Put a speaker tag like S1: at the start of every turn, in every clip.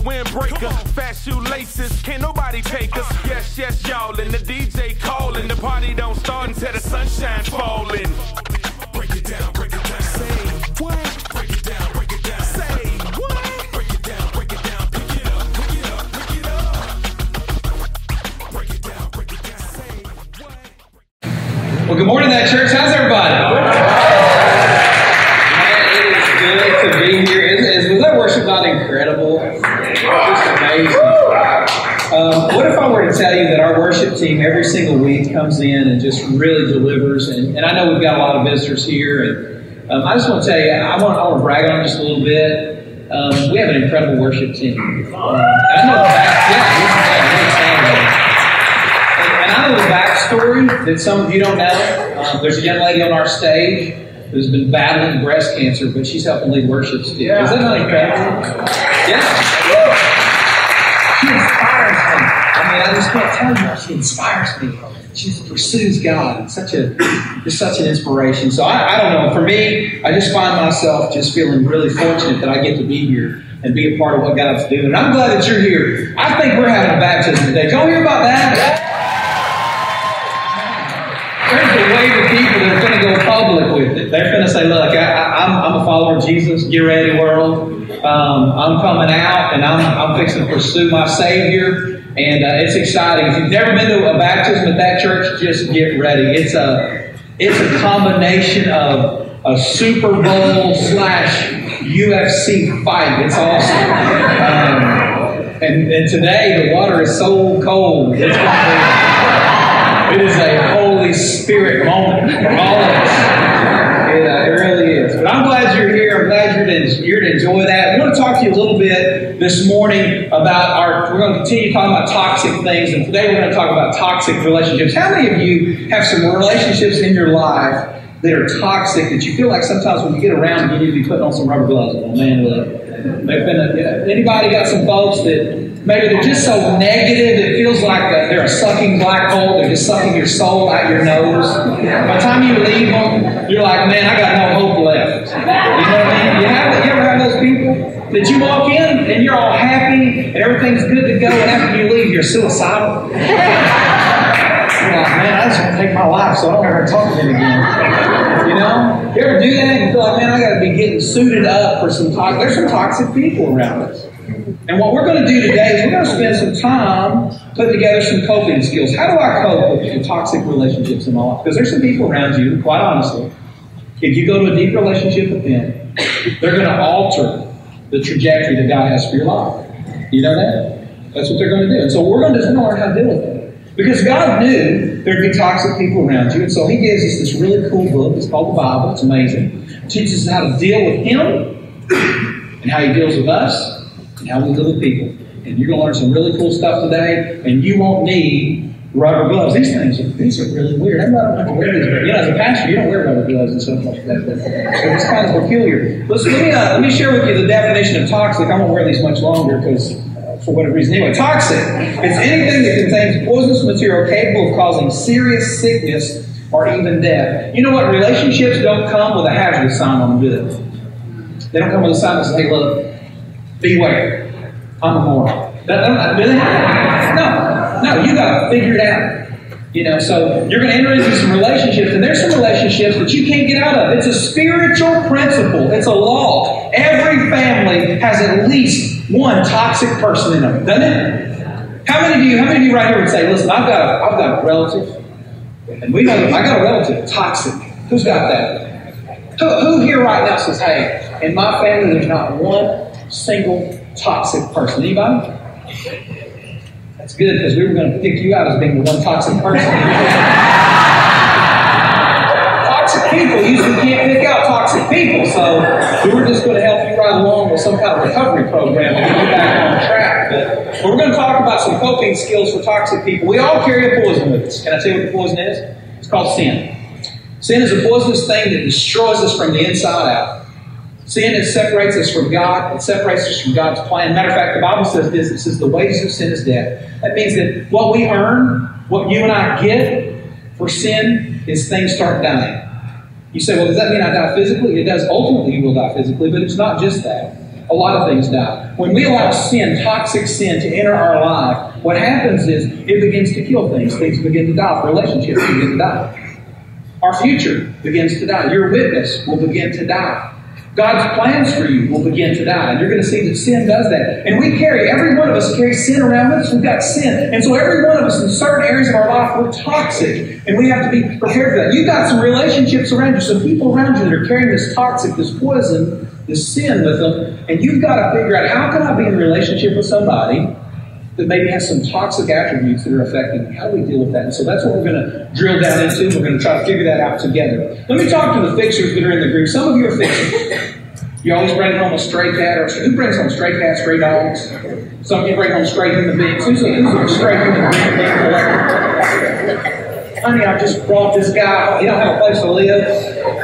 S1: windbreaker. Fast shoelaces, can't nobody take us. Yes, yes, y'all. And the DJ calling. The party don't start until the sunshine falling. Break it down, break it down. Say what? Break it down, break it down. Say what? Break it down, break it down. Pick it up, pick it up, pick it up. Break it down, break it down. Say what?
S2: Well, good morning, that church. How's everybody? Man, it is good to be here. Is, is, was that worship not incredible? Just amazing. Um, what if I were to tell you that our worship team every single week comes in and just really delivers? And, and I know we've got a lot of visitors here, and um, I just want to tell you, I want, I want to brag on just a little bit. Um, we have an incredible worship team. Um, I know the back, yeah, and, and I know the backstory that some of you don't know. Um, there's a young lady on our stage who's been battling breast cancer, but she's helping lead worship team.
S3: Yeah.
S2: Is that incredible? Yeah. I just can't tell you how she inspires me. She just pursues God. It's such a, it's such an inspiration. So I, I don't know. For me, I just find myself just feeling really fortunate that I get to be here and be a part of what God's doing. And I'm glad that you're here. I think we're having a baptism today. Y'all hear about that? There's a wave of people that are going to go public with it. They're going to say, "Look, I, I'm a follower of Jesus. Get ready, world. Um, I'm coming out, and I'm, I'm fixing to pursue my Savior." And uh, it's exciting. If you've never been to a baptism at that church, just get ready. It's a it's a combination of a Super Bowl slash UFC fight. It's awesome. Um, and, and today the water is so cold. It's it is a Holy Spirit moment for all of us. It, uh, it really is. But I'm glad you're here. I'm glad you're to, you're to enjoy that. I want to talk to you a little bit this morning about our, we're going to continue talking about toxic things. And today we're going to talk about toxic relationships. How many of you have some relationships in your life that are toxic that you feel like sometimes when you get around, you need to be putting on some rubber gloves? Oh, man. They've been a, anybody got some folks that maybe they're just so negative it feels like they're a sucking black hole they're just sucking your soul out your nose by the time you leave them you're like man i got no hope left you know what i mean you, have, you ever that you walk in and you're all happy and everything's good to go and after you leave you're suicidal. You're like man i just want to take my life so i don't ever talk to them again. You know? You ever do that and feel like man i got to be getting suited up for some toxic there's some toxic people around us. And what we're going to do today is we're going to spend some time putting together some coping skills. How do I cope with toxic relationships in my life? Because there's some people around you, quite honestly, if you go to a deep relationship with them, they're going to alter the trajectory that God has for your life. You know that? That's what they're going to do. And so we're going to learn how to deal with it. Because God knew there'd be toxic people around you. And so He gives us this really cool book. It's called the Bible. It's amazing. It teaches us how to deal with Him and how He deals with us and how we deal with people. And you're going to learn some really cool stuff today, and you won't need rubber gloves. These things are, these are really weird. Everybody don't have to wear these. But, you know, as a pastor, you don't wear rubber gloves and stuff like that. So it's kind of peculiar. Listen, let me, uh, let me share with you the definition of toxic. I won't wear these much longer because uh, for whatever reason. Anyway, toxic is anything that contains poisonous material capable of causing serious sickness or even death. You know what? Relationships don't come with a hazard sign on them, do they? Don't come with a sign that says, hey, look, beware. I'm a moron. That, No, you got to figure it out. You know, so you're going to enter into some relationships, and there's some relationships that you can't get out of. It's a spiritual principle. It's a law. Every family has at least one toxic person in them, doesn't it? How many of you? How many of you right here would say, "Listen, I've got, a, I've got a relative, and we know I got a relative toxic. Who's got that? Who, who here right now says, "Hey, in my family, there's not one single toxic person. Anybody? That's good because we were going to pick you out as being the one toxic person. toxic people usually can't pick out toxic people, so we were just going to help you right along with some kind of recovery program to get you back on track. But we're going to talk about some coping skills for toxic people. We all carry a poison with us. Can I tell you what the poison is? It's called sin. Sin is a poisonous thing that destroys us from the inside out. Sin it separates us from God. It separates us from God's plan. Matter of fact, the Bible says this. It says the wages of sin is death. That means that what we earn, what you and I get for sin, is things start dying. You say, well, does that mean I die physically? It does. Ultimately, you will die physically, but it's not just that. a lot of things die. When we allow sin, toxic sin, to enter our life, what happens is it begins to kill things. Things begin to die. Relationships begin to die. Our future begins to die. Your witness will begin to die. God's plans for you will begin to die. And you're going to see that sin does that. And we carry, every one of us carries sin around with us. We've got sin. And so every one of us in certain areas of our life, we're toxic. And we have to be prepared for that. You've got some relationships around you, some people around you that are carrying this toxic, this poison, this sin with them. And you've got to figure out how can I be in a relationship with somebody that maybe has some toxic attributes that are affecting. How do we deal with that? And so that's what we're going to drill down into. We're going to try to figure that out together. Let me talk to the fixers that are in the group. Some of you are fixers. You always bring home a stray cat, or who brings home stray cats, stray dogs? Some of you bring home stray human beings. Who's a, who's a stray human being Honey, I just brought this guy. He don't have a place to live.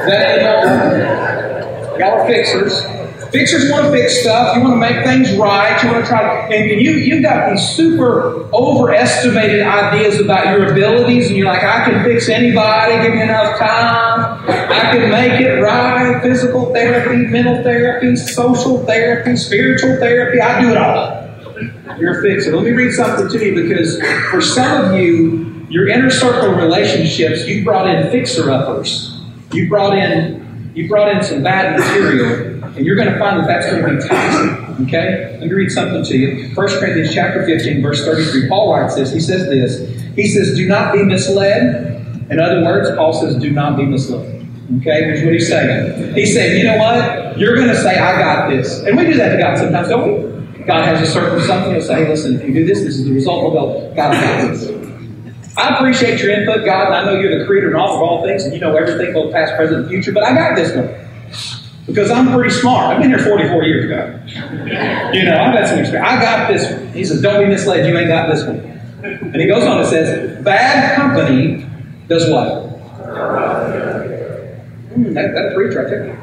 S2: That ain't Y'all are fixers. Fixers want to fix stuff. You want to make things right. You want to try. And you you've got these super overestimated ideas about your abilities, and you're like, I can fix anybody. Give me enough time. I can make it right. Physical therapy, mental therapy, social therapy, spiritual therapy. I do it all. You're a fixer. Let me read something to you because for some of you, your inner circle relationships, you brought in fixer uppers. You brought in you brought in some bad material and you're going to find that that's going to be toxic. Okay? Let me read something to you. 1 Corinthians chapter 15, verse 33. Paul writes this. He says this. He says, Do not be misled. In other words, Paul says, Do not be misled. Okay, here's what he's saying. He's saying, you know what? You're going to say, I got this. And we do that to God sometimes, don't we? God has a certain something to say, listen, if you do this, this is the result. We'll go, God, I got this. I appreciate your input, God, and I know you're the creator and author of all things, and you know everything, both past, present, and future, but I got this one. Because I'm pretty smart. I've been here 44 years ago. You know, I've had some experience. I got this one. He says, Don't be misled, you ain't got this one. And he goes on and says, Bad company does what? Hmm, that, that's preach right there.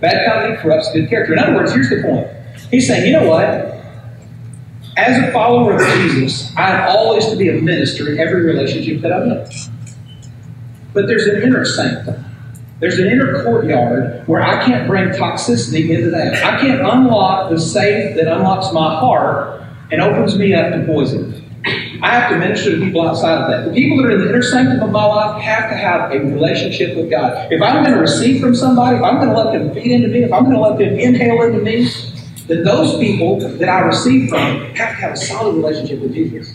S2: Bad company corrupts good character. In other words, here's the point. He's saying, you know what? As a follower of Jesus, I'm always to be a minister in every relationship that I'm in. But there's an inner sanctum. There's an inner courtyard where I can't bring toxicity into that. I can't unlock the safe that unlocks my heart and opens me up to poison. I have to minister to people outside of that. The people that are in the inner sanctum of my life have to have a relationship with God. If I'm going to receive from somebody, if I'm going to let them feed into me, if I'm going to let them inhale into me, then those people that I receive from have to have a solid relationship with Jesus.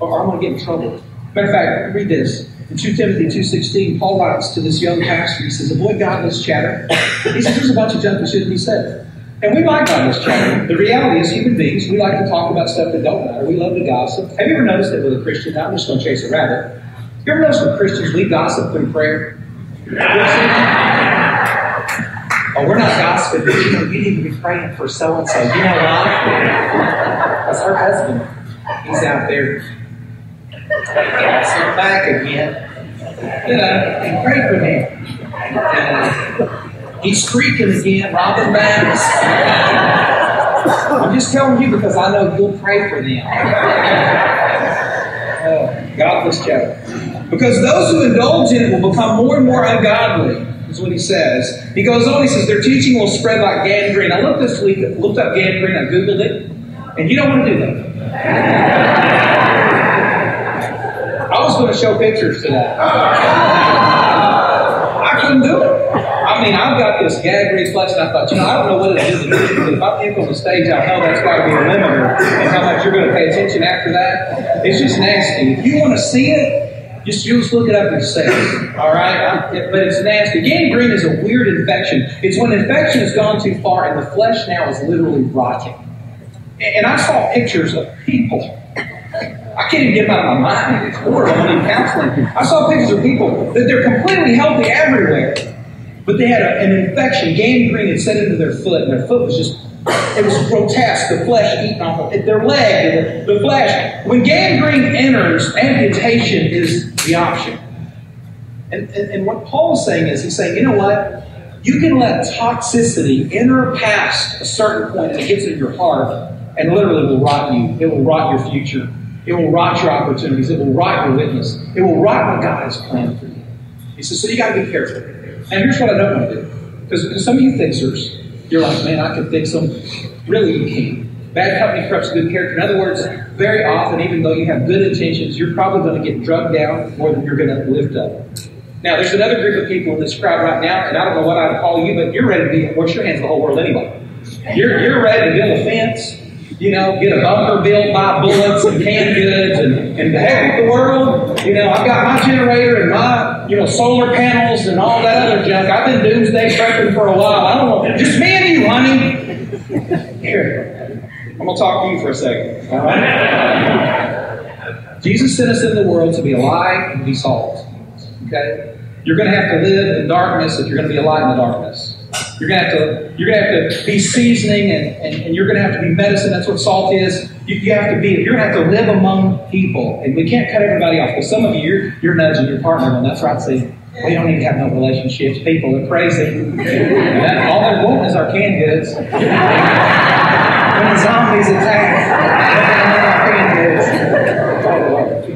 S2: Or I'm going to get in trouble. Matter of fact, read this. In 2 Timothy 2.16, Paul writes to this young pastor, he says, avoid godless chatter. He says, there's a bunch of junk that shouldn't be said. And we like godless chatter. The reality is, human beings, we like to talk about stuff that don't matter. We love to gossip. Have you ever noticed that with a Christian? I'm just going to chase a rabbit. Have you ever noticed with Christians, we gossip through prayer? Oh, we're not gossiping, but you know, you need to be praying for so and so. You know why? That's her husband. He's out there come back again. You know, and pray for him. Uh, he's creaking again, robbing banks. I'm just telling you because I know you'll pray for them. Oh, godless chatter. Because those who indulge in it will become more and more ungodly, is what he says. He goes on, he says, their teaching will spread like gangrene. I looked this week, looked up gangrene, I Googled it, and you don't want to do that. Was going to show pictures today. I couldn't do it. I mean, I've got this gag reflex, and I thought, you know, I don't know what it is. But if I pick on the stage, I know that's got to be a limiter and how much you're going to pay attention after that. It's just nasty. If you want to see it, just you just look it up yourself. All right, but it's nasty. Gangrene is a weird infection. It's when infection has gone too far and the flesh now is literally rotting. And I saw pictures of people I can't even get out of my mind. It's horrible. In counseling. I saw pictures of people that they're completely healthy everywhere, but they had a, an infection. Gangrene had set into their foot, and their foot was just, it was grotesque. The flesh eating off of. Their leg, the, the flesh. When gangrene enters, amputation is the option. And, and, and what Paul's saying is, he's saying, you know what? You can let toxicity enter past a certain point that gets in your heart and literally will rot you. It will rot your future. It will rot your opportunities. It will rot your witness. It will rot what God has planned for you. He says, so you got to be careful. And here's what I don't want to do. Because some of you fixers, you're like, man, I can fix them. Really, you can't. Bad company corrupts good character. In other words, very often, even though you have good intentions, you're probably going to get drugged down more than you're going to lift up. Now, there's another group of people in this crowd right now, and I don't know what I'd call you, but you're ready to be, wash your hands the whole world anyway. You're, you're ready to build a fence, you know, get a bunker built, buy bullets and canned goods, and, and the heck with the world. You know, I've got my generator and my, you know, solar panels and all that other junk. I've been doomsday prepping for a while. I don't know. Just me and you, honey. Here. I'm going to talk to you for a second. All right? Jesus sent us in the world to be light and be salt. Okay? You're going to have to live in darkness if you're going to be a light in the darkness. You're gonna have to you're gonna have to be seasoning and, and, and, you're gonna have to be medicine. That's what salt is. You, you have to be you're gonna have to live among people. And we can't cut everybody off. Because some of you you're you're nudging your partner and that's right, see, we don't even have no relationships. People are crazy. That, all they're wanting is our canned goods. when the zombies attack, our canned goods.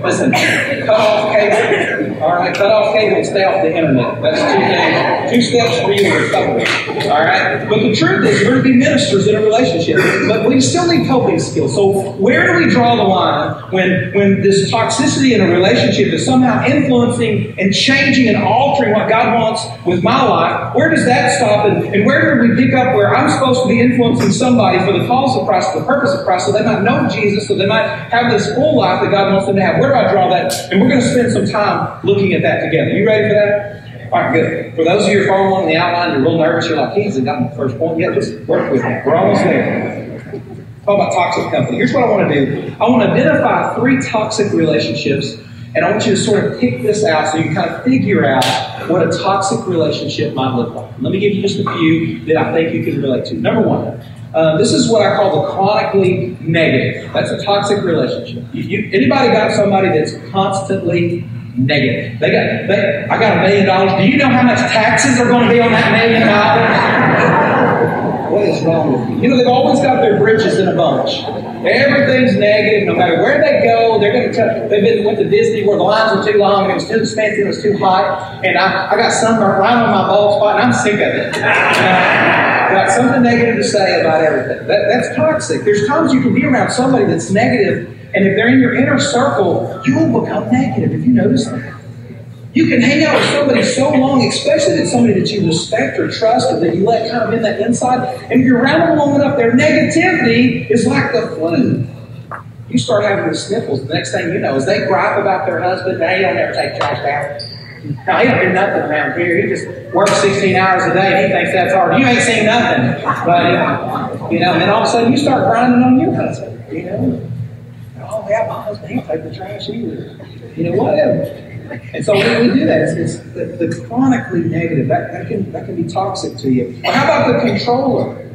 S2: Listen, cut off cable. All right, cut off cable and stay off the internet. That's two things. Two steps for you to recovery. All right? But the truth is, we're to be ministers in a relationship. But we still need coping skills. So where do we draw the line when, when this toxicity in a relationship is somehow influencing and changing and altering what God wants with my life? Where does that stop? And, and where do we pick up where I'm supposed to be influencing somebody for the cause of Christ, the purpose of Christ, so they might know Jesus, so they might have this full life that God wants them to have? Where do I draw that? And we're going to spend some time looking at that together. You ready for that? All right, good. For those of you who are following the outline, you're a little nervous. You're like, he hasn't gotten the first point yet. Just work with me. We're almost there. Talk about toxic company. Here's what I want to do. I want to identify three toxic relationships, and I want you to sort of pick this out so you can kind of figure out what a toxic relationship might look like. Let me give you just a few that I think you can relate to. Number one, uh, this is what I call the chronically negative. That's a toxic relationship. You, you, anybody got somebody that's constantly negative. They got, they, I got a million dollars. Do you know how much taxes are going to be on that million dollars? What is wrong with you? You know, they've always got their britches in a bunch. Everything's negative, no matter where they go. They're going to tell. They've been went to Disney where the lines were too long and it was too expensive, it was too hot, and I, I got sunburn right on my bald spot, and I'm sick of it. got something negative to say about everything. That, that's toxic. There's times you can be around somebody that's negative and if they're in your inner circle, you will become negative. If you notice that? You can hang out with somebody so long, especially if it's somebody that you respect or trust or that you let kind of in that inside. And if you're around them long enough, their negativity is like the flu. You start having the sniffles. The next thing you know is they gripe about their husband. Hey, he'll never take trash out. No, he don't do nothing around here. He just works 16 hours a day. He thinks that's hard. You ain't seen nothing. But, you know, and all of a sudden you start grinding on your husband, you know yeah, my husband, he take the trash either. You know, whatever. And so when we do that, it's, it's the, the, chronically negative. That, that, can, that can be toxic to you. Or how about the controller?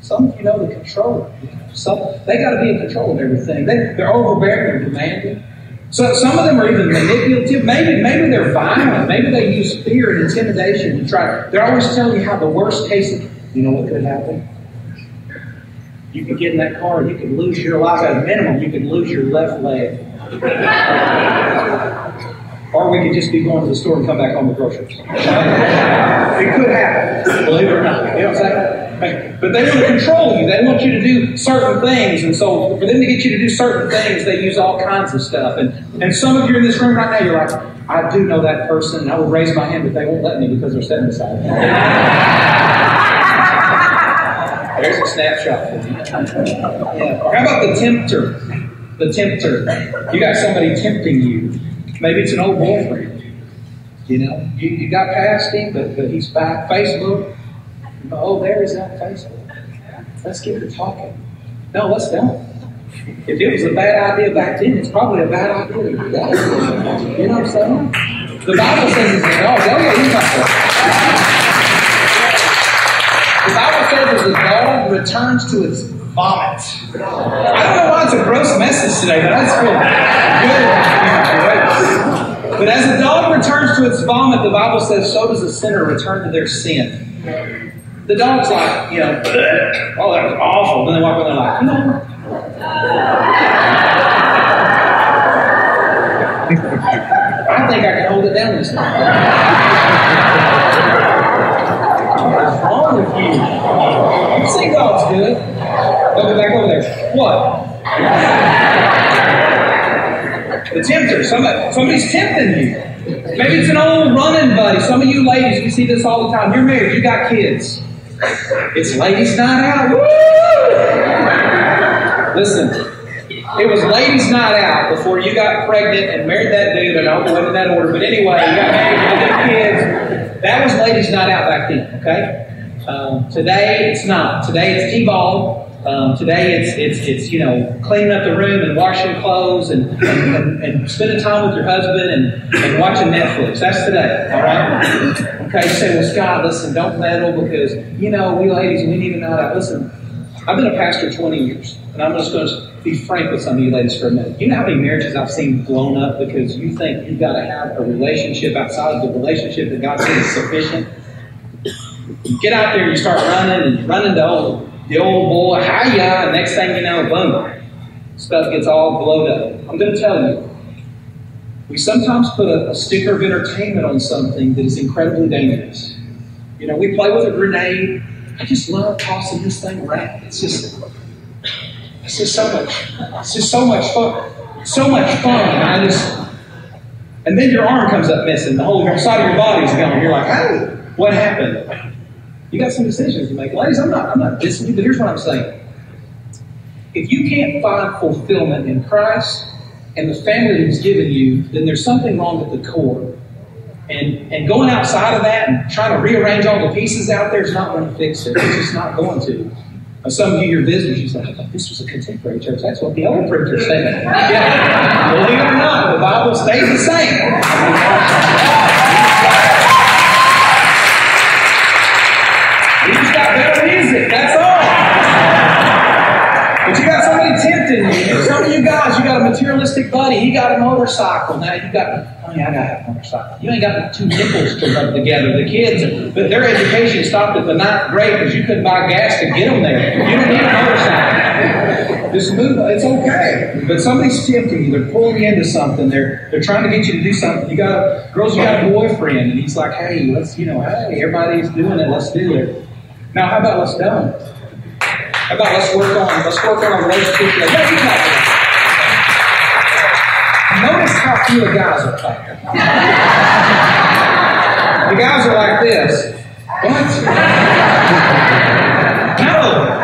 S2: Some of you know the controller. Some, they got to be in control of everything. They, they're overbearing and demanding. So some of them are even manipulative. Maybe, maybe they're violent. Maybe they use fear and intimidation to try. They're always telling you how the worst case. You know what could happen? You could get in that car and you could lose your life. At a minimum, you could lose your left leg. or we could just be going to the store and come back home with groceries. it could happen, believe it or not. You know what I'm saying? But they want to control you. They want you to do certain things. And so for them to get you to do certain things, they use all kinds of stuff. And, and some of you in this room right now, you're like, I do know that person, and I will raise my hand, but they won't let me because they're sitting beside me. There's a snapshot for you. Yeah. How about the tempter? The tempter. You got somebody tempting you. Maybe it's an old boyfriend. You know, you, you got past him, but, but he's back. Facebook. Oh, there is that Facebook. Let's get to talking. No, let's don't. If it was a bad idea back then, it's probably a bad idea today. You know what I'm saying? The Bible says it's a dog. Oh, yeah, you Bible says as a dog returns to its vomit. I don't know why it's a gross message today, but that's good. But as a dog returns to its vomit, the Bible says, so does a sinner return to their sin. The dog's like, you know, oh, that was awful. Then they walk around like, no. I think I can hold it down this time. What's wrong with you? See God's good. Go back over there. What? The tempter. Somebody, somebody's tempting you. Maybe it's an old running buddy. Some of you ladies, we see this all the time. You're married, you got kids. It's ladies' night out. Woo! Listen, it was ladies' night out before you got pregnant and married that dude, and I don't know in that order, but anyway, you got married, you got kids. That was ladies' night out back then, okay? Um, today, it's not. Today, it's T-ball. Um, today it's, it's, it's, you know, cleaning up the room and washing clothes and, and, and, and spending time with your husband and, and watching Netflix. That's today, all right? Okay, you say, well, Scott, listen, don't meddle because, you know, we ladies, we need to know that. Listen, I've been a pastor 20 years, and I'm just going to be frank with some of you ladies for a minute. You know how many marriages I've seen blown up because you think you've got to have a relationship outside of the relationship that God says is sufficient? You get out there and you start running and running the old the old boy, hiya, next thing you know, boom, stuff gets all blowed up. I'm going to tell you, we sometimes put a, a, sticker of entertainment on something that is incredibly dangerous. You know, we play with a grenade. I just love tossing this thing around. It's just, it's just so much, it's just so much fun, so much fun. And I just, and then your arm comes up missing, the whole side of your body's gone. You're like, hey, what happened? You got some decisions to make. Ladies, I'm not I'm not dissing you, but here's what I'm saying. If you can't find fulfillment in Christ and the family that He's given you, then there's something wrong at the core. And and going outside of that and trying to rearrange all the pieces out there is not going to fix it. It's just not going to. some of you, your visitors, you say, I thought this was a contemporary church. That's what the old preacher said. Yeah. Believe it or not, the Bible stays the same. That's all. But you got somebody tempting you. Some of you guys, you got buddy. He got a motorcycle. Now you got, yeah, I got a motorcycle. You ain't got two nickels to rub together. The kids, but their education stopped at the ninth grade because you couldn't buy gas to get them there. You don't need a motorcycle. Just move. It's okay. But somebody's tempting you. They're pulling you into something. They're they're trying to get you to do something. You got girls. You got a boyfriend, and he's like, hey, let's you know, hey, everybody's doing it. Let's do it. Now, how about let's don't? How about let's work on let's work on a relationship? Notice how few guys are talking. the guys are like this. What? No,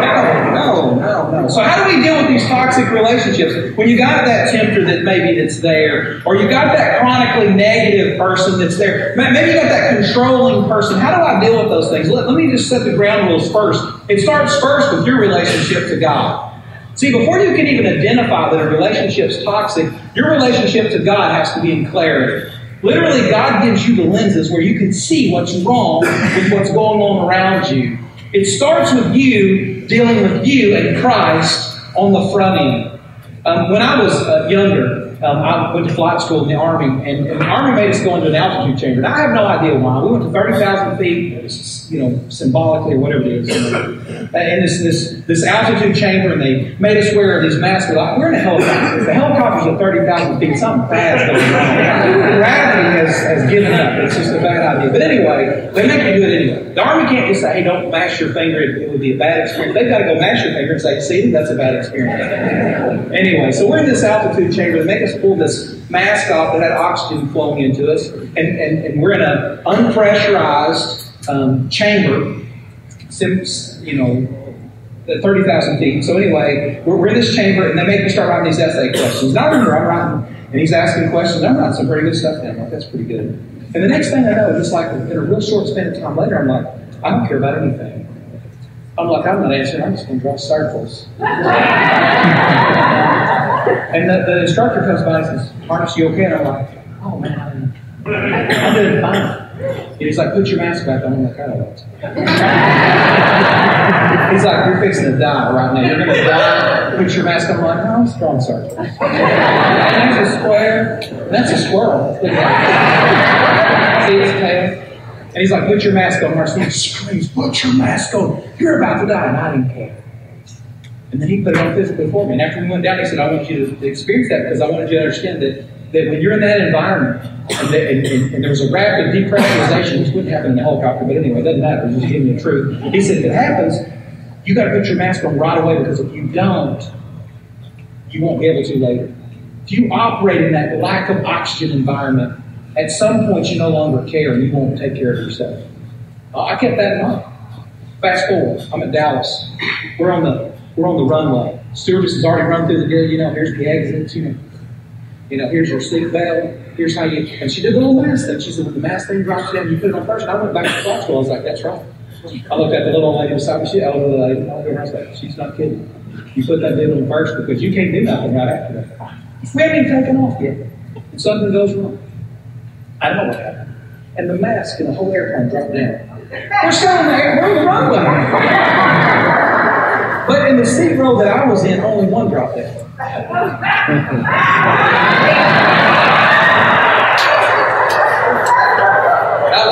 S2: no, no, no. So how do we deal with these toxic relationships? When you got that tempter that maybe that's there, or you got that chronically negative person that's there, maybe you got that controlling person. How do I deal with those things? Let, let me just set the ground rules first. It starts first with your relationship to God. See, before you can even identify that a relationship's toxic, your relationship to God has to be in clarity. Literally, God gives you the lenses where you can see what's wrong with what's going on around you. It starts with you dealing with you and Christ on the front end. Um, when I was uh, younger, um, I went to flight school in the Army, and, and, the Army made us go into an altitude chamber. And I have no idea why. We went to 30,000 feet, you know, symbolically or whatever it is. And this, this, this altitude chamber, and they made us wear these masks. Like, we're in a helicopter. The helicopter's at 30,000 feet. Something bad's going on. Gravity has, has given up. It's just a bad idea. But anyway, they make you do it anyway. The Army can't just say, hey, don't mash your finger. It, it would be a bad experience. They've got to go mash your finger and say, see, that's a bad experience. Anyway, so we're in this altitude chamber. They make us pull this mask off that had oxygen flowing into us, and, and, and we're in an unpressurized um, chamber, you know, at 30,000 feet. So anyway, we're, we're, in this chamber, and they make me start writing these essay questions. I remember I'm writing, and he's asking questions. I'm writing some pretty good stuff down. I'm like, that's pretty good. And the next thing I know, just like in a real short span of time later, I'm like, I don't care about anything. I'm like, I'm not answering. I'm just going to draw circles. And the, the instructor comes by and says, Marcus, you okay? And I'm like, oh man, I'm doing fine. He's like, put your mask back on. I'm like, I don't want to. He's like, you're fixing to die right now. You're going to die. Put your mask on. I'm like, no, I'm strong, sergeant. That's a square. That's a squirrel. See his tail? And he's like, put your mask on. Marcus screams, put your mask on. You're about to die. And I didn't care. And then he put it on physically for me. And after we went down, he said, I want you to experience that because I wanted you to understand that, that when you're in that environment, and, and, and, and there was a rapid depressurization, which wouldn't happen in a helicopter, but anyway, it doesn't matter. I'm just giving you the truth. He said, if it happens, You got to put your mask on right away because if you don't, you won't be able to later. If you operate in that lack of oxygen environment, at some point you no longer care and you won't take care of yourself. Uh, I kept that in mind. Fast forward, I'm at Dallas. We're on the we're on the runway. Stewardess has already run through the deal. You know, here's the exits. You know, you know, here's your seat belt. Here's how you. And she did the little mask thing. She said, "When the mask thing drops down, you put it on first. And I went back to the school. I was like, "That's right." I looked at the little lady beside me. She, oh, the lady, I was like, "She's not kidding." You put that deal on first because you can't do nothing right after that. We haven't even taken off yet. And something goes wrong. I don't know what happened. And the mask and the whole airplane dropped down. We're still in the air, we're in the runway. But in the seat row that I was in, only one dropped down. I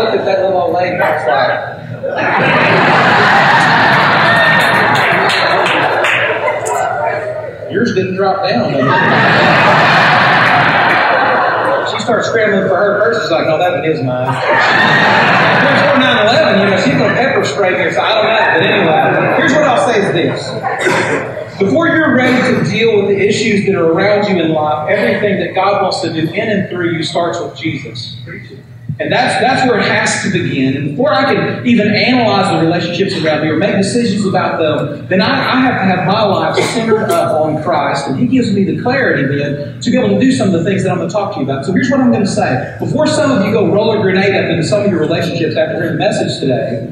S2: looked at that little old lady and I was like, Yours didn't drop down. She starts scrambling for her purse. She's like, no, that is mine. Before 9 11, you know, she's going to pepper spray me, so I don't know. But anyway, here's what I'll say is this. Before you're ready to deal with the issues that are around you in life, everything that God wants to do in and through you starts with Jesus. And that's, that's where it has to begin. And before I can even analyze the relationships around me or make decisions about them, then I, I have to have my life centered up on Christ. And He gives me the clarity then to be able to do some of the things that I'm going to talk to you about. So here's what I'm going to say. Before some of you go roller grenade up into some of your relationships after hearing the message today,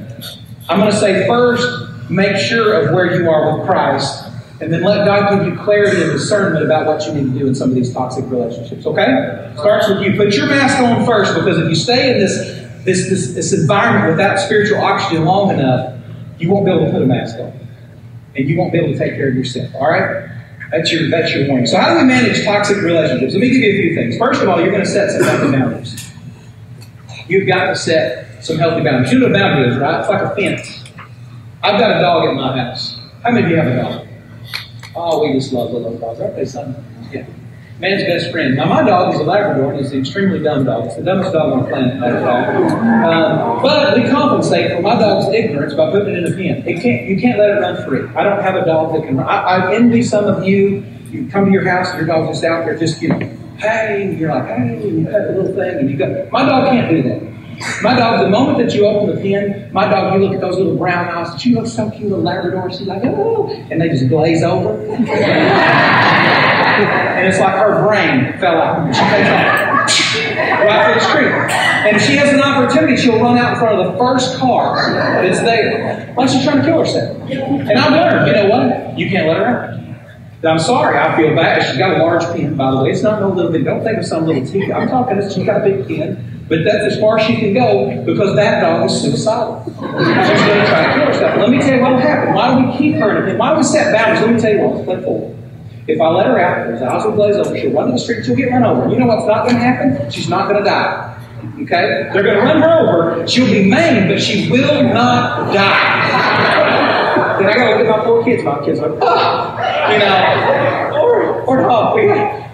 S2: I'm going to say first, make sure of where you are with Christ and then let God give you clarity and discernment about what you need to do in some of these toxic relationships. Okay? Starts with you. Put your mask on first because if you stay in this, this, this, this environment without spiritual oxygen long enough, you won't be able to put a mask on. And you won't be able to take care of yourself. All right? That's your, that's your warning. So, how do we manage toxic relationships? Let me give you a few things. First of all, you're going to set some healthy boundaries. You've got to set some healthy boundaries. You know what a boundary is, right? It's like a fence. I've got a dog at my house. How many of you have a dog? Oh, we just love little dogs, aren't they, son? Yeah. Man's best friend. Now, my dog is a Labrador, and he's an extremely dumb dog. It's the dumbest dog on the planet. Um, but we compensate for my dog's ignorance by putting it in a pen. It can't, you can't let it run free. I don't have a dog that can run. I, I envy some of you. You come to your house, and your dog's just out there, just, you know, hey, and you're like, hey, you pet the little thing, and you go. My dog can't do that. My dog, the moment that you open the pen, my dog, you look at those little brown eyes. She looks so cute, a Labrador. She's like, oh, and they just glaze over. and it's like her brain fell out. She takes off right through the street. And if she has an opportunity, she'll run out in front of the first car that's there. Like she's trying to kill herself. And I've learned, you know what? You can't let her out. I'm sorry, I feel bad. She's got a large pen, by the way. It's not no little bit. Don't think of some little teeth. I'm talking, she's got a big pen. But that's as far as she can go because that dog is suicidal. She's going to try to kill herself. Let me tell you what will happen. Why do we keep her? In Why do we set boundaries? Let me tell you what. Let's forward. If I let her out, her eyes will glaze over. She'll run to the street. She'll get run over. You know what's not going to happen? She's not going to die. Okay? They're going to run her over. She'll be maimed, but she will not die. then I got to look at my poor kids. My kids are, oh, you know, or, or oh, dog.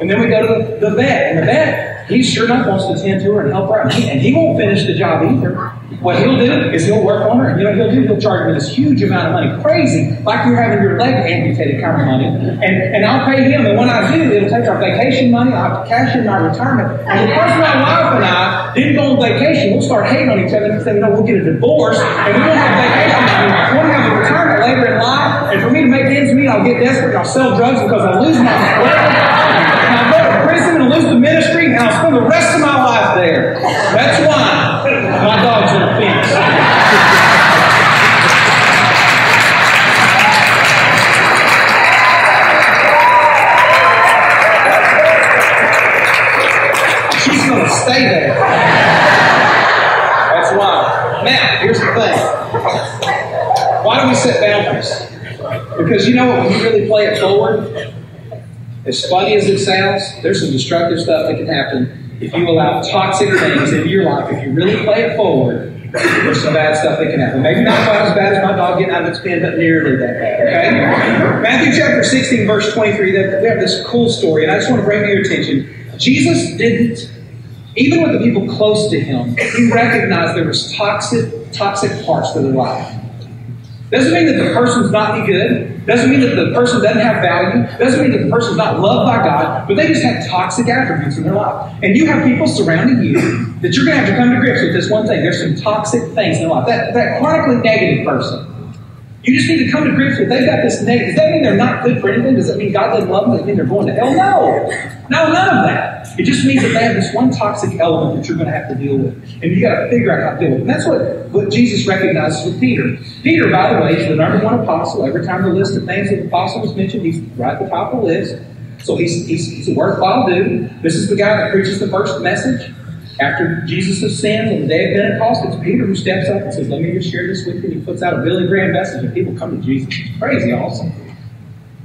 S2: And then we go to the, the vet. And the vet, he sure enough wants to tend to her and help her out. And he won't finish the job either. What he'll do is he'll work on her, and you know he'll do? He'll charge me this huge amount of money, crazy, like you're having your leg amputated kind of money. And, and I'll pay him, and when I do, it'll take our vacation money, I'll cash in my retirement. And because my wife and I didn't go on vacation, we'll start hating on each other and say, you know, we'll get a divorce, and we won't have vacation money. We won't have a retirement later in life, and for me to make ends meet, I'll get desperate, I'll sell drugs because I lose my and I'll go to prison and lose the ministry, and I'll spend the rest of my life there. That's why my dog's in a fence. She's going to stay there. That's why. Now, here's the thing. Why do we set boundaries? Because you know what, when you really play it forward, as funny as it sounds, there's some destructive stuff that can happen if you allow toxic things into your life. If you really play it forward, there's some bad stuff that can happen. Maybe not quite as bad as my dog getting out of its pen, but nearly that bad. Okay? Matthew chapter 16, verse 23, that we have this cool story, and I just want to bring to your attention. Jesus didn't, even with the people close to him, he recognized there was toxic, toxic parts to their life. Doesn't mean that the person's not any good. Doesn't mean that the person doesn't have value. Doesn't mean that the person's not loved by God. But they just have toxic attributes in their life. And you have people surrounding you that you're going to have to come to grips with this one thing. There's some toxic things in their life. That, that chronically negative person. You just need to come to grips with they've got this negative. Does that mean they're not good for anything? Does that mean God doesn't love them? Does that mean they're going to hell? No. No, none of that. It just means that they have this one toxic element that you're going to have to deal with. And you got to figure out how to deal with it. And that's what, what Jesus recognizes with Peter. Peter, by the way, is the number one apostle. Every time the list of names of the apostle is mentioned, he's right at the top of the list. So he's, he's, he's a worthwhile dude. This is the guy that preaches the first message. After Jesus ascends on the day of Pentecost, it's Peter who steps up and says, Let me just share this with you. And he puts out a Billy Graham message, and people come to Jesus. It's crazy awesome.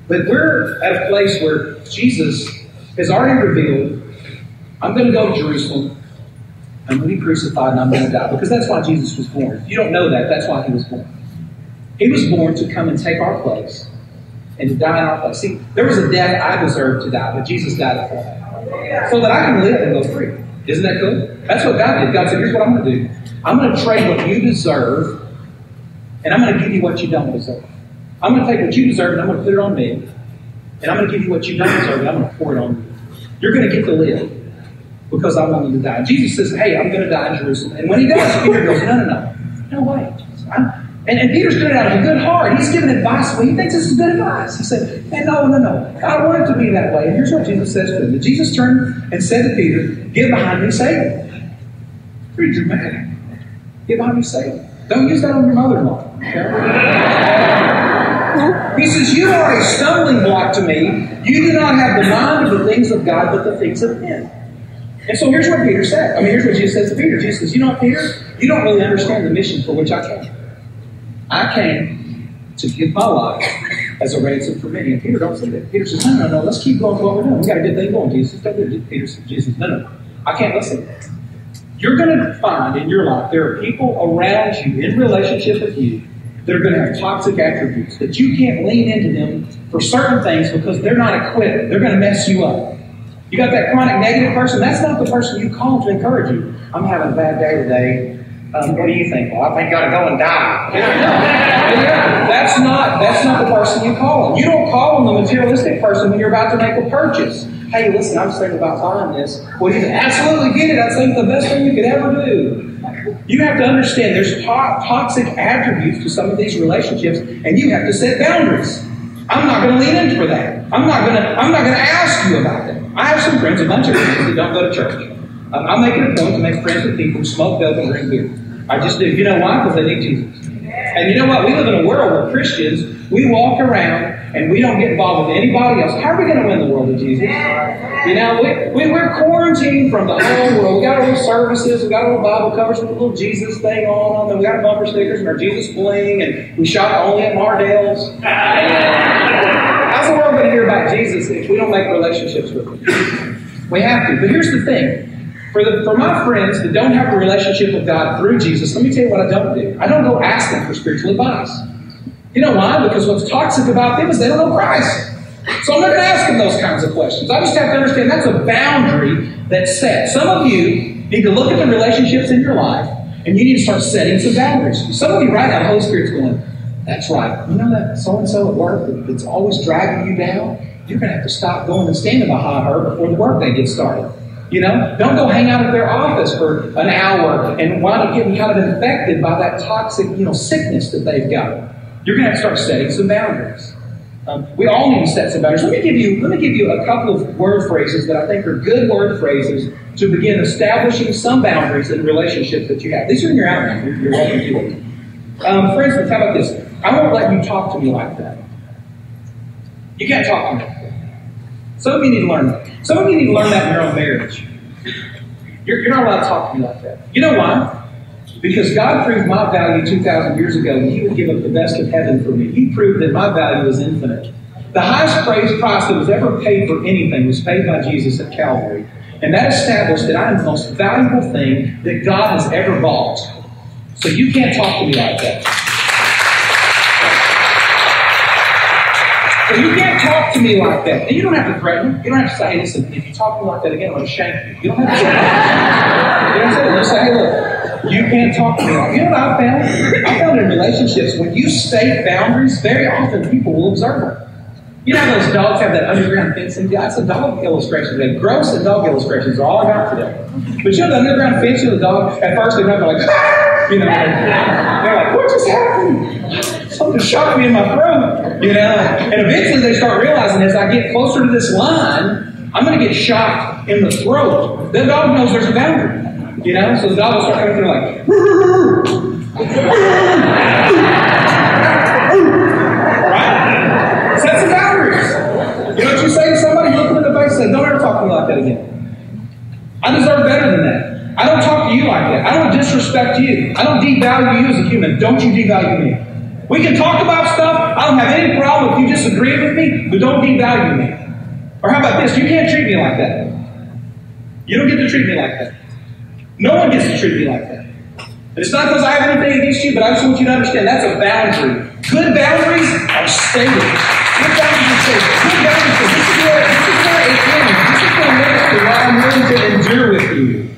S2: But we're at a place where Jesus has already revealed, I'm going to go to Jerusalem. I'm going to be crucified and I'm going to die. Because that's why Jesus was born. If you don't know that, that's why he was born. He was born to come and take our place and to die in our place. See, there was a death I deserved to die, but Jesus died for me. So that I can live and go free. Isn't that cool? That's what God did. God said, here's what I'm going to do. I'm going to trade what you deserve, and I'm going to give you what you don't deserve. I'm going to take what you deserve, and I'm going to put it on me. And I'm going to give you what you don't deserve, and I'm going to pour it on you. You're going to get to live because I want you to die. Jesus says, hey, I'm going to die in Jerusalem. And when he does, Peter goes, no, no, no. No way. And, and Peter's doing it out of a good heart. He's giving advice when he thinks this is good advice. He said, hey, no, no, no. I don't want it to be that way. And here's what Jesus says to him. Jesus turned and said to Peter, Get behind me, Satan. Pretty dramatic. Get behind me, Satan. Don't use that on your mother-in-law. Okay? He says, You are a stumbling block to me. You do not have the mind of the things of God, but the things of men. And so here's what Peter said. I mean, here's what Jesus says to Peter. Jesus says, You know what, Peter? You don't really understand the mission for which I came. I came to give my life as a ransom for many. And Peter don't say that. Peter says, No, no, no, let's keep going with what we're doing. We got a good thing going. Jesus, don't do it. Peter says, Jesus, no, no, I can't listen. You're going to find in your life there are people around you in relationship with you that are going to have toxic attributes that you can't lean into them for certain things because they're not equipped. They're going to mess you up. You got that chronic negative person. That's not the person you call to encourage you. I'm having a bad day today. Um, what do you think? Well, I think you got to go and die. yeah, that's not that's not the person you call. You don't call them the materialistic person when you're about to make a purchase. Hey, listen, I'm thinking about buying this. Well, you absolutely get it. I think the best thing you could ever do. You have to understand there's to- toxic attributes to some of these relationships, and you have to set boundaries. I'm not going to lean in for that. I'm not going to. I'm not going to ask you about that. I have some friends, a bunch of friends that don't go to church. Um, I'm making a point to make friends with people who smoke dope and drink beer. I just do. You know why? Because they need Jesus. And you know what? We live in a world where Christians, we walk around and we don't get involved with anybody else. How are we going to win the world with Jesus? You know, we, we, we're quarantined from the whole world. We got our little services, we got our little Bible covers with a little Jesus thing on them, we got bumper stickers and our Jesus bling, and we shop only at Mardel's. How's the world going to hear about Jesus if we don't make relationships with him? We have to. But here's the thing. For, the, for my friends that don't have a relationship with God through Jesus, let me tell you what I don't do. I don't go ask them for spiritual advice. You know why? Because what's toxic about them is they don't know Christ. So I'm not going to ask them those kinds of questions. I just have to understand that's a boundary that's set. Some of you need to look at the relationships in your life and you need to start setting some boundaries. Some of you right now, the Holy Spirit's going, that's right. You know that so and so at work that's always dragging you down? You're going to have to stop going and standing behind her before the workday gets started. You know, don't go hang out at their office for an hour and wind up getting kind of infected by that toxic, you know, sickness that they've got. You're going to have to start setting some boundaries. Um, we all need to set some boundaries. Let me give you let me give you a couple of word phrases that I think are good word phrases to begin establishing some boundaries in relationships that you have. These are in your outline. You're, you're welcome to it. Um, for instance, how about this? I won't let you talk to me like that. You can't talk to me. Some of you need to learn that. Some of you need to learn that in your own marriage. You're, you're not allowed to talk to me like that. You know why? Because God proved my value 2,000 years ago and He would give up the best of heaven for me. He proved that my value is infinite. The highest praise price that was ever paid for anything was paid by Jesus at Calvary. And that established that I am the most valuable thing that God has ever bought. So you can't talk to me like that. So you can't talk to me like that. And you don't have to threaten. You don't have to say, hey, listen, if you talk to me like that again, I'm going to shank you. You don't have to say that. You don't say, hey, look, you can't talk to me. Like, you know what I found? I found in relationships, when you state boundaries, very often people will observe them. You know how those dogs have that underground fencing? That's a dog illustration. That gross and dog illustrations are all got today. But you know the underground fencing of the dog, at first they're like, you know, they're like, what just happened? Something shot me in my throat, you know. And eventually they start realizing as I get closer to this line, I'm going to get shot in the throat. The dog knows there's a boundary. You know, so the dog will start coming through like? Set some boundaries. You know what you say to somebody? Look them in the face and say, don't ever talk to me like that again. I deserve better than that. I don't talk to you like that. I don't disrespect you. I don't devalue you as a human. Don't you devalue me. We can talk about stuff. I don't have any problem if you disagree with me, but don't devalue me. Or how about this? You can't treat me like that. You don't get to treat me like that. No one gets to treat me like that. And it's not because I have anything against you, but I just want you to understand that's a boundary. Good boundaries are stable. Good boundaries are stable. Good boundaries are this is where, this is where it ends. This is where ministry, where I'm willing to endure with you.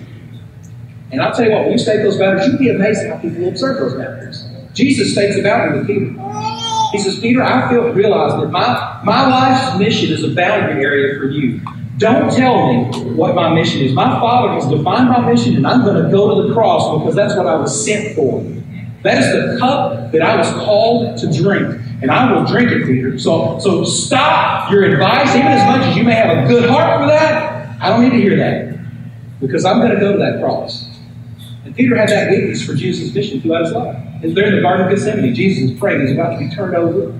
S2: And I'll tell you what, when you state those boundaries, you'd be amazed at how people observe those boundaries. Jesus states about boundary with Peter. He says, Peter, I feel realize that my, my life's mission is a boundary area for you. Don't tell me what my mission is. My Father has defined my mission, and I'm going to go to the cross because that's what I was sent for. That is the cup that I was called to drink, and I will drink it, Peter. So, so stop your advice, even as much as you may have a good heart for that. I don't need to hear that because I'm going to go to that cross. And Peter had that witness for Jesus' mission throughout his life. And there in the Garden of Gethsemane, Jesus is praying. He's about to be turned over.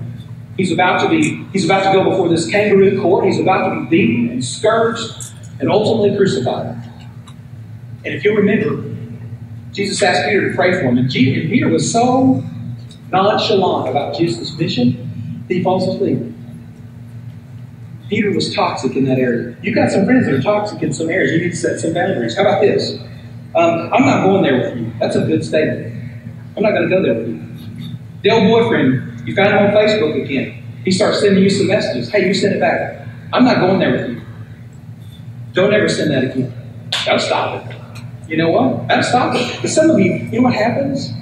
S2: He's about to be, he's about to go before this kangaroo court. He's about to be beaten and scourged and ultimately crucified. And if you remember, Jesus asked Peter to pray for him. And, Peter was so nonchalant about Jesus' mission that he falls asleep. Peter was toxic in that area. You've got some friends that are toxic in some areas. You need to set some boundaries. How about this? Um, I'm not going there with you. That's a good statement. I'm not going to go there with you. The old boyfriend, you found him on Facebook again. He starts sending you some messages. Hey, you send it back. I'm not going there with you. Don't ever send that again. That'll stop it. You know what? That'll stop it. But some of you, you know what happens?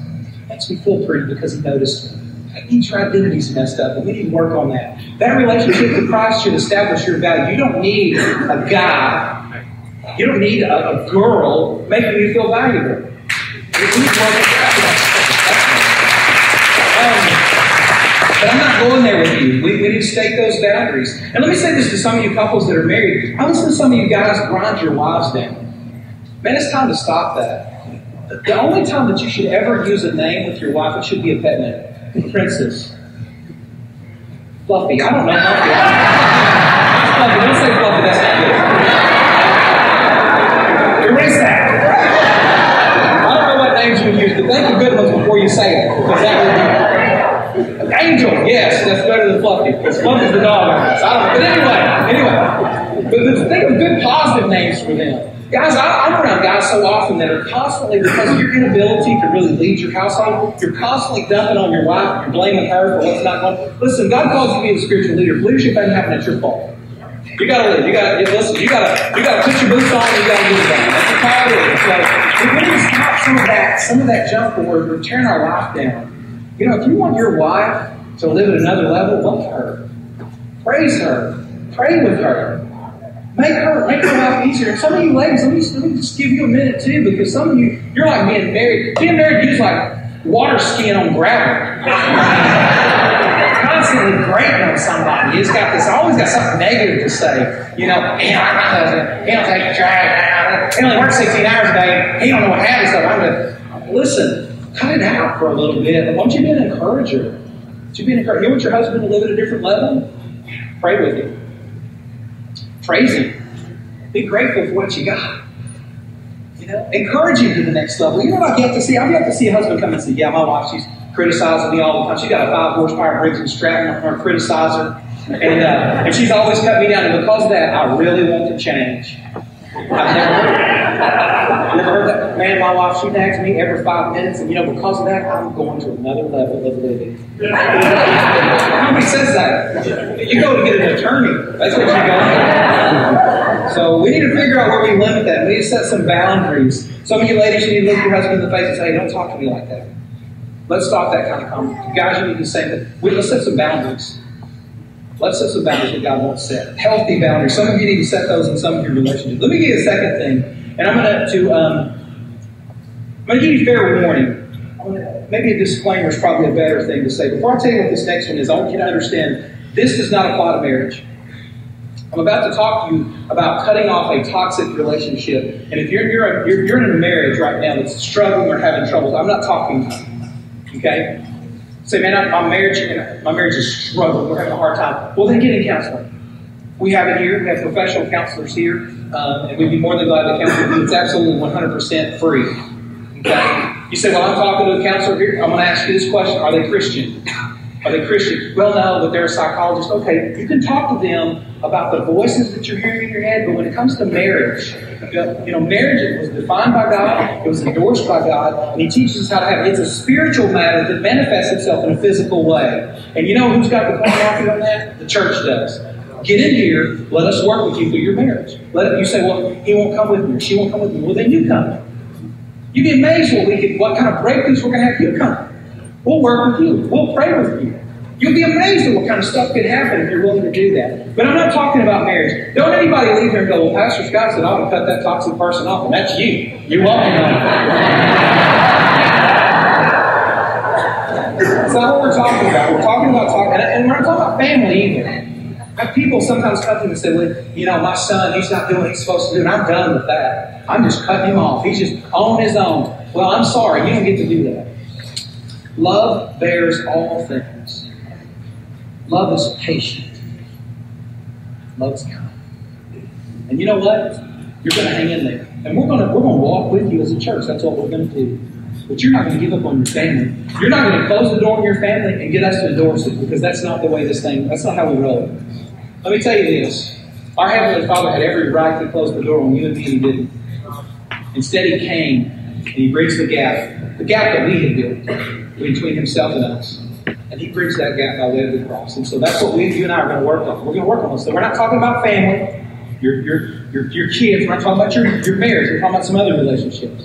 S2: makes me feel pretty because he noticed me. Each identity's messed up, and we need to work on that. That relationship with Christ should establish your value. You don't need a guy you don't need a, a girl making you feel valuable. Um, but I'm not going there with you. We, we need to stake those boundaries. And let me say this to some of you couples that are married. I listen to some of you guys grind your wives down. Man, it's time to stop that. The only time that you should ever use a name with your wife, it should be a pet name. Princess. Fluffy. I don't know. Fluffy. Don't say Fluffy. That's not good. Erase that. I don't know what names you use, but think of good ones before you say it. That would be. Angel. Yes, that's better than Fluffy. Because Fluffy's the dog. Know. But anyway, anyway. But think of good positive names for them. Guys, I, am around guys so often that are constantly, because of your inability to really lead your household, you're constantly dumping on your wife, you're blaming her for what's not going Listen, God calls you to be a spiritual leader. If leadership ain't happening, it's your fault. You gotta live. You gotta listen. You gotta you gotta put your boots on. and You gotta do that. That's call it is. So we need to stop some of that some of that junk where we're tearing our life down. You know, if you want your wife to live at another level, love her, praise her, pray with her, Make her make her life easier. some of you ladies, let me, let me just give you a minute too, because some of you, you're like being married. Being married to you is like water skiing on gravel. Constantly grating on somebody. He's got this, always got something negative to say. You know, he don't, my husband, he don't take the trash. He only works 16 hours a day. He don't know what happens. So I'm gonna listen, cut it out for a little bit. Won't you be an encourager? Won't you be an encourager? You want your husband to live at a different level? Pray with him. Praise Him. Be grateful for what you got. You know, encourage him to the next level. You know what I've yet to see? I've yet to see a husband come and say, Yeah, my wife, she's criticizing me all the time. She got a five horsepower Briggs & Stratton. I'm her. And, uh, and she's always cut me down. And because of that, I really want to change. I've never heard that. Never heard that. Man, my wife, she nags me every five minutes, and you know, because of that, I'm going to another level of living. Nobody says that. You go to get an attorney. That's what you go. So we need to figure out where we limit that. We need to set some boundaries. Some of you ladies, you need to look your husband in the face and say, hey, "Don't talk to me like that." Let's stop that kind of conversation. Guys, you need to say that. We, let's set some boundaries. Let's set some boundaries that God wants set. Healthy boundaries. Some of you need to set those in some of your relationships. Let me give you a second thing, and I'm going to, um, I'm going to give you fair warning. Maybe a disclaimer is probably a better thing to say. Before I tell you what this next one is, I want you to understand this does not apply to marriage. I'm about to talk to you about cutting off a toxic relationship. And if you're, you're, a, you're, you're in a marriage right now that's struggling or having troubles, I'm not talking to you. Okay? Say, man, my marriage, my marriage is struggling. We're having a hard time. Well, then get in counseling. We have it here. We have professional counselors here, uh, and we'd be more than glad to counsel. It's absolutely 100% free. Okay? You say, well, I'm talking to a counselor here. I'm going to ask you this question: Are they Christian? Are they Christian? Well, no, but they're a psychologist. Okay, you can talk to them about the voices that you're hearing in your head, but when it comes to marriage, you know, marriage was defined by God, it was endorsed by God, and He teaches us how to have it. It's a spiritual matter that manifests itself in a physical way. And you know who's got the point on that? The church does. Get in here, let us work with you through your marriage. Let you say, well, he won't come with me, she won't come with me. Well, then you come. You'd be amazed what we could, what kind of breakthroughs we're going to have. You come. We'll work with you. We'll pray with you. You'll be amazed at what kind of stuff could happen if you're willing to do that. But I'm not talking about marriage. Don't anybody leave here and go, well, Pastor Scott said I to cut that toxic person off, and that's you. You're welcome. That's not what we're talking about. We're talking about talking, and we're not talking about family either. People sometimes come to me and say, well, you know, my son, he's not doing what he's supposed to do, and I'm done with that. I'm just cutting him off. He's just on his own. Well, I'm sorry, you don't get to do that. Love bears all things. Love is patient. Love is kind. And you know what? You're going to hang in there. And we're going to, we're going to walk with you as a church. That's what we're going to do. But you're not going to give up on your family. You're not going to close the door on your family and get us to endorse it because that's not the way this thing, that's not how we roll. Let me tell you this. Our Heavenly Father had every right to close the door on you and me, and He didn't. Instead, He came and He bridged the gap, the gap that we had built between Himself and us. And he bridged that gap by way of the cross. And so that's what we, you and I are going to work on. We're going to work on this. So we're not talking about family, your, your, your, your kids. We're not talking about your, your marriage. We're talking about some other relationships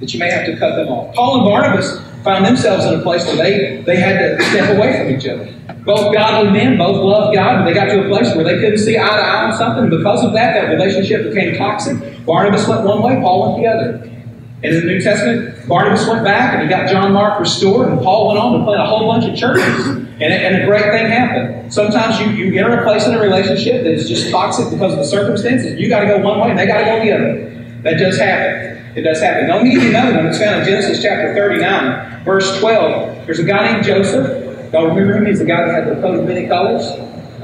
S2: that you may have to cut them off. Paul and Barnabas found themselves in a place where they, they had to step away from each other. Both godly men, both loved God, but they got to a place where they couldn't see eye to eye on something. And because of that, that relationship became toxic. Barnabas went one way, Paul went the other. And in the New Testament, Barnabas went back and he got John Mark restored, and Paul went on to plant a whole bunch of churches. And, and a great thing happened. Sometimes you, you enter a place in a relationship that is just toxic because of the circumstances. You got to go one way and they got to go the other. That does happen. It does happen. Give you another one. It's found in Genesis chapter 39, verse 12. There's a guy named Joseph. Y'all remember him? He's the guy that had the coat of many colors.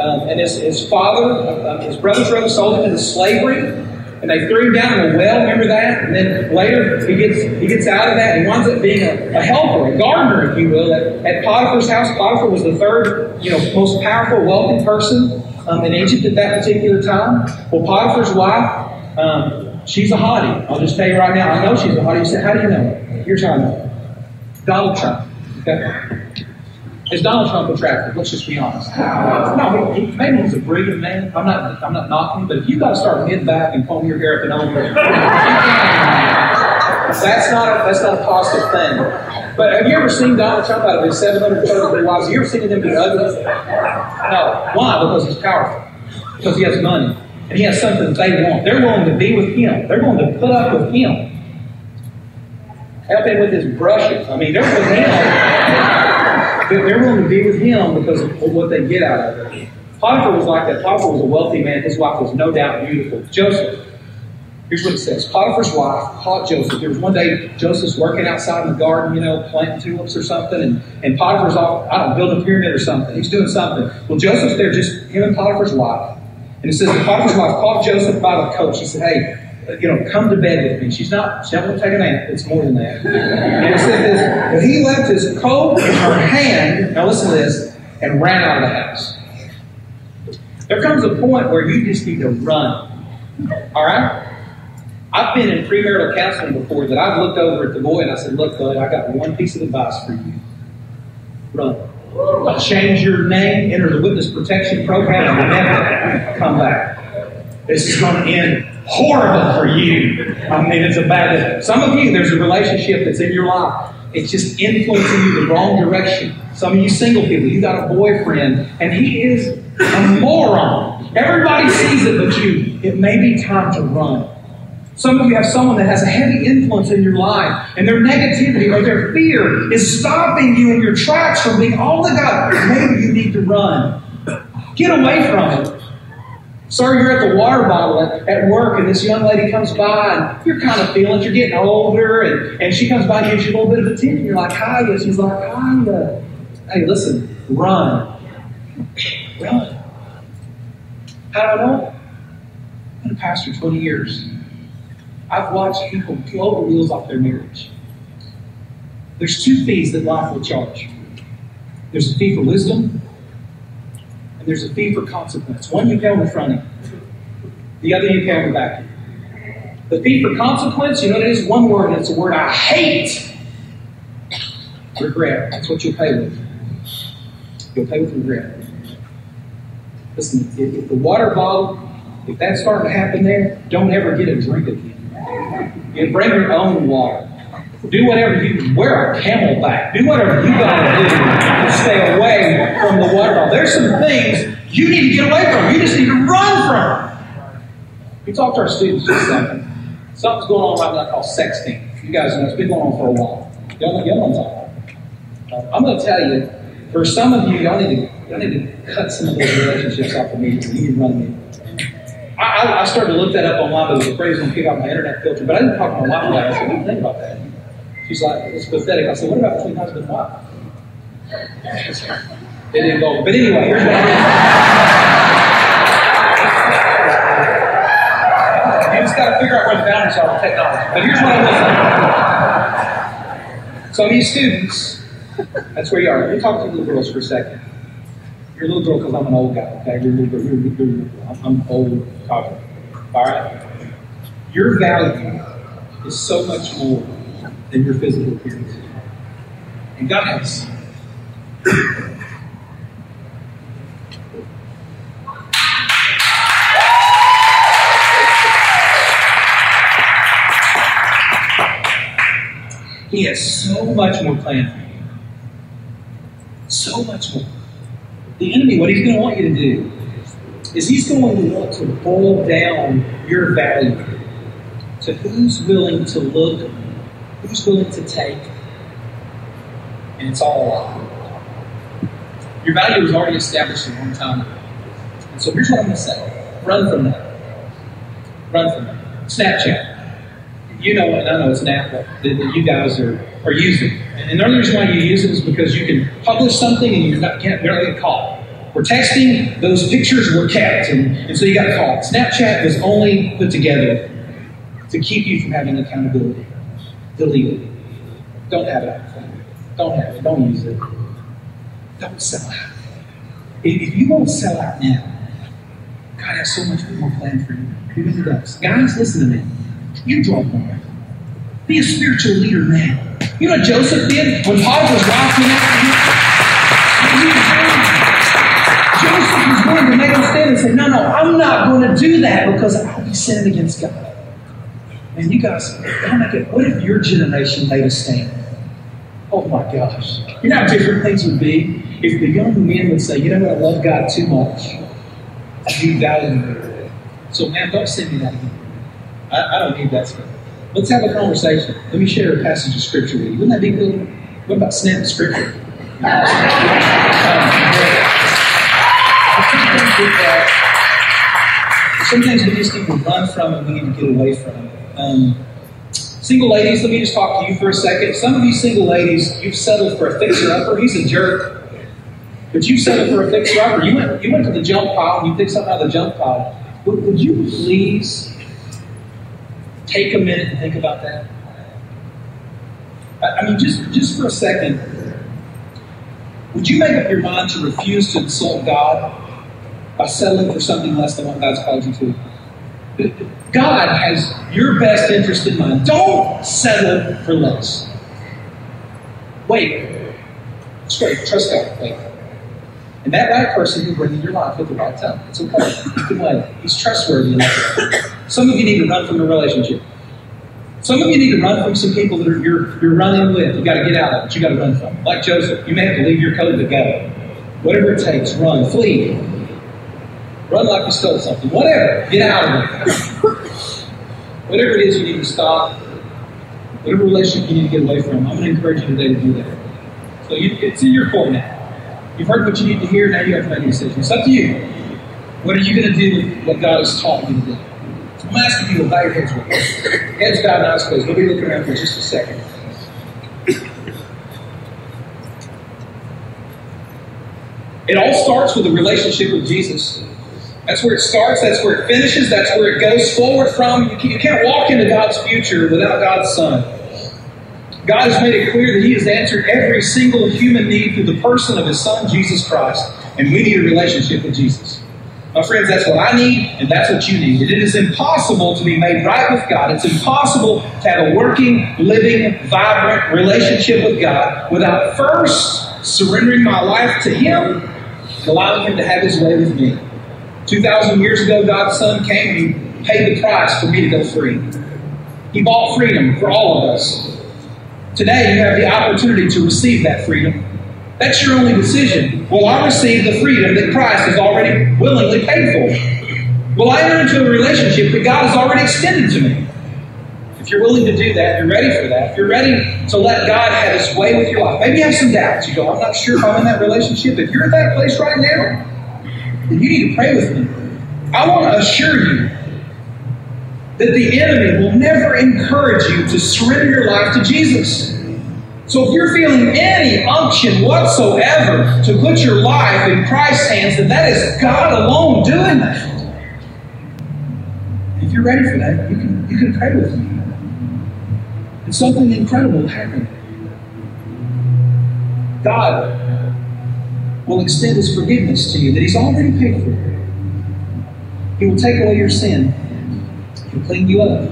S2: Um, and his, his father, uh, his brothers rather, sold him into slavery and they threw him down in a well. Remember that? And then later he gets he gets out of that and winds up being a, a helper, a gardener, if you will, at, at, Potiphar's house. Potiphar was the third, you know, most powerful, wealthy person um, in Egypt at that particular time. Well, Potiphar's wife, um, she's a hottie. I'll just tell you right now. I know she's a hottie. You say, how do you know? Here's how I know. Donald Trump. Okay. Is Donald Trump attractive? Let's just be honest. No, he, maybe he's a brilliant man. I'm not. I'm not knocking, but if you got to start mid back and comb your hair up and over, that's not a, that's not a positive thing. But have you ever seen Donald Trump out of his 733 wives? Have you ever seen him be ugly? No. Why? Because he's powerful. Because he has money. And he has something they want. They're willing to be with him. They're willing to put up with him. Help him with his brushes. I mean, they're with him. They're willing to be with him because of what they get out of it. Potiphar was like that. Potiphar was a wealthy man. His wife was no doubt beautiful. Joseph. Here's what it says. Potiphar's wife caught Joseph. There was one day Joseph's working outside in the garden, you know, planting tulips or something, and, and Potiphar's off, I don't know, building a pyramid or something. He's doing something. Well, Joseph's there, just him and Potiphar's wife. And it says that Potiphar's wife caught Joseph by the coat. She said, Hey, you know, come to bed with me. She's not, going to take a nap. It's more than that. And it said this, he left his coat in her hand, now listen to this, and ran out of the house. There comes a point where you just need to run. All right? I've been in premarital counseling before that I've looked over at the boy and I said, Look, bud, I got one piece of advice for you. Run. Change your name, enter the witness protection program, and never come back. This is going to end horrible for you. I mean, it's a bad. Some of you, there's a relationship that's in your life. It's just influencing you the wrong direction. Some of you single people, you got a boyfriend, and he is a moron. Everybody sees it but you. It may be time to run. Some of you have someone that has a heavy influence in your life, and their negativity or their fear is stopping you in your tracks from being all the God. Maybe you need to run. Get away from it. Sir, you're at the water bottle at, at work, and this young lady comes by, and you're kind of feeling You're getting older, and, and she comes by and gives you a little bit of attention. You're like, hi. And she's like, hi. Hey, listen, run. Run. How do I know? I've been a pastor 20 years. I've watched people blow the wheels off their marriage. There's two fees that life will charge. There's a fee for wisdom, and there's a fee for consequence. One you pay on the front end, the other you pay on the back end. The fee for consequence, you know what it is? One word, and it's a word I hate. Regret. That's what you'll pay with. You'll pay with regret. Listen, if, if the water bottle, if that's starting to happen there, don't ever get a drink again. You bring your own water. Do whatever you wear a CamelBak. Do whatever you got to do to stay away from the water bottle. There's some things you need to get away from. You just need to run from. We talk to our students just a second. Something's going on right now called sexting. You guys know it's been going on for a while. Y'all y'all know I'm going to tell you, for some of you, y'all need to, y'all need to cut some of those relationships off of me. You need to run me. I, I, started to look that up online, but I was it was going to kick out my internet filter. But I didn't talk to my wife about it. I you think about that? She's like, it's pathetic. I said, what about between husband and wife? It didn't go. But anyway, here's what I did. You just got to figure out where the boundaries are with technology. But here's what I say. Some of students, that's where you are. Let me talk to the little girls for a second. You're a little girl because I'm an old guy, okay? You're a little girl. You're, you're, you're, I'm old, talking. All right? Your value is so much more than your physical appearance. And guys. He has so much more planned for you. So much more. The enemy, what he's going to want you to do is he's going to want to boil down your value to who's willing to look Who's willing to take? And it's all a lie. Your value was already established a long time ago. And so here's what I'm going to say run from that. Run from that. Snapchat. You know, and I know it's an app that, that you guys are, are using. And the only reason why you use it is because you can publish something and you're not, can't, you're get caught. We're texting, those pictures were kept, and, and so you got caught. Snapchat was only put together to keep you from having accountability delete it. Don't have it. Don't have it. Don't use it. Don't sell out. If you won't sell out now, God has so much more planned for you. He really does. Guys, listen to me. You draw more. Be a spiritual leader now. You know what Joseph did when wife went after him? Joseph was going to make him stand and say, No, no, I'm not going to do that because I'll be sinning against God. And you guys, what if your generation made a stand? Oh my gosh. You know how different things would be if the young men would say, you know what, I love God too much. I do value me. So, man, don't send me that again. I, I don't need that stuff. Let's have a conversation. Let me share a passage of scripture with you. Wouldn't that be good? What about snap scripture? Um, Sometimes we just need to run from and we need to get away from. Um, single ladies, let me just talk to you for a second. Some of you single ladies, you've settled for a fixer upper. He's a jerk. But you settled for a fixer upper. You went, you went to the junk pile and you picked something out of the junk pile. Would, would you please take a minute and think about that? I, I mean, just, just for a second, would you make up your mind to refuse to insult God by settling for something less than what God's called you to? God has your best interest in mind. Don't settle for less. Wait. Straight. Trust God. Wait. And that right person will bring in your life at the right time. It's okay. You can wait. He's trustworthy. Some of you need to run from a relationship. Some of you need to run from some people that are, you're, you're running with. You've got to get out of it. You've got to run from. Like Joseph, you may have to leave your coat together. Whatever it takes, run, flee. Run like you stole something. Whatever. Get out of it. Whatever it is you need to stop, whatever relationship you need to get away from, I'm going to encourage you today to do that. So you, it's in your court now. You've heard what you need to hear, now you have to make a decision. It's up to you. What are you going to do with what God has taught you to do? I'm asking you to bow your heads with me. Heads bowed, eyes closed. We'll be looking around for just a second. It all starts with a relationship with Jesus. That's where it starts, that's where it finishes, that's where it goes forward from. You can't walk into God's future without God's Son. God has made it clear that He has answered every single human need through the person of His Son, Jesus Christ, and we need a relationship with Jesus. My friends, that's what I need, and that's what you need. It is impossible to be made right with God. It's impossible to have a working, living, vibrant relationship with God without first surrendering my life to Him allowing Him to have His way with me. 2,000 years ago, God's Son came and He paid the price for me to go free. He bought freedom for all of us. Today, you have the opportunity to receive that freedom. That's your only decision. Will I receive the freedom that Christ has already willingly paid for? Will I enter into a relationship that God has already extended to me? If you're willing to do that, you're ready for that. If you're ready to let God have His way with your life, maybe you have some doubts. You go, I'm not sure if I'm in that relationship. If you're at that place right now, you need to pray with me. I want to assure you that the enemy will never encourage you to surrender your life to Jesus. So if you're feeling any unction whatsoever to put your life in Christ's hands, then that is God alone doing that. If you're ready for that, you can, you can pray with me. And something incredible will happen. God will extend His forgiveness to you that He's already paid for. He will take away your sin. He'll clean you up.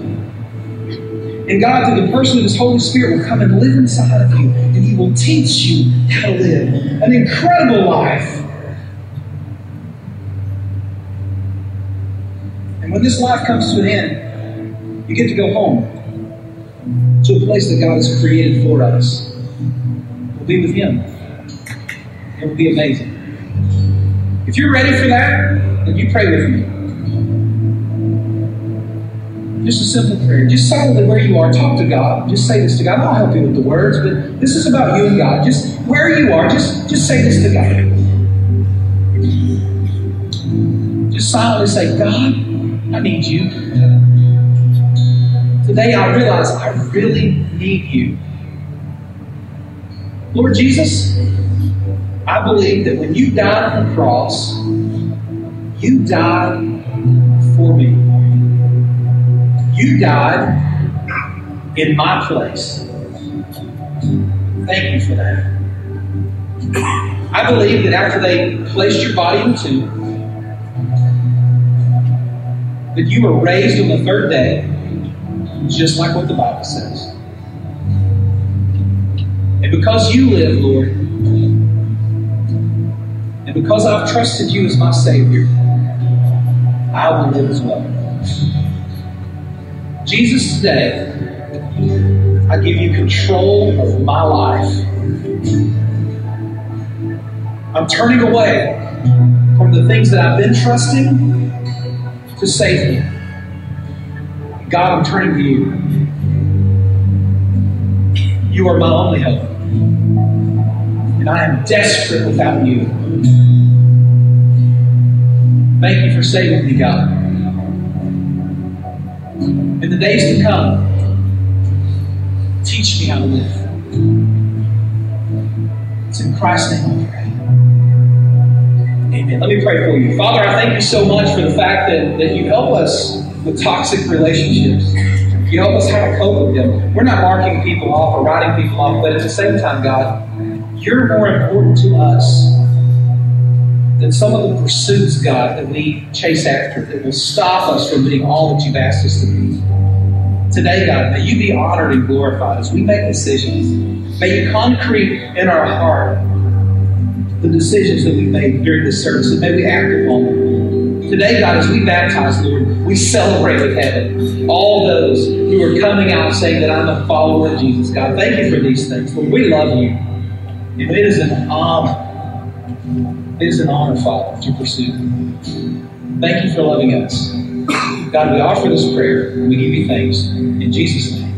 S2: And God, through the person of His Holy Spirit, will come and live inside of you, and He will teach you how to live an incredible life. And when this life comes to an end, you get to go home to a place that God has created for us. We'll be with Him. It will be amazing. If you're ready for that, then you pray with me. Just a simple prayer. Just silently where you are, talk to God. Just say this to God. I'll help you with the words, but this is about you and God. Just where you are, just, just say this to God. Just silently say, God, I need you. Today I realize I really need you. Lord Jesus, I believe that when you died on the cross, you died for me. You died in my place. Thank you for that. I believe that after they placed your body in the tomb, that you were raised on the third day, just like what the Bible says. And because you live, Lord, and because I've trusted you as my Savior, I will live as well. Jesus, today, I give you control of my life. I'm turning away from the things that I've been trusting to save me. God, I'm turning to you. You are my only hope. And I am desperate without you. Thank you for saving me, God in the days to come, teach me how to live. It's in Christ's name I pray. Amen. Let me pray for you. Father, I thank you so much for the fact that, that you help us with toxic relationships. You help us how to cope with them. We're not marking people off or writing people off, but at the same time, God, you're more important to us that some of the pursuits, God, that we chase after, that will stop us from being all that you've asked us to be. Today, God, may you be honored and glorified as we make decisions. May you concrete in our heart the decisions that we made during this service, and may we act upon them. Today, God, as we baptize, Lord, we celebrate with heaven all those who are coming out saying that I'm a follower of Jesus. God, thank you for these things. Lord, we love you. And it is an honor. It is an honor, Father, to pursue. Thank you for loving us. God, we offer this prayer and we give you thanks. In Jesus' name.